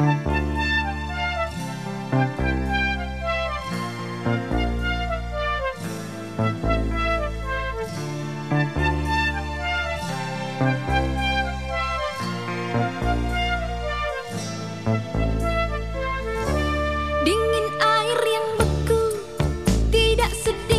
Dingin air yang beku Tidak sedih.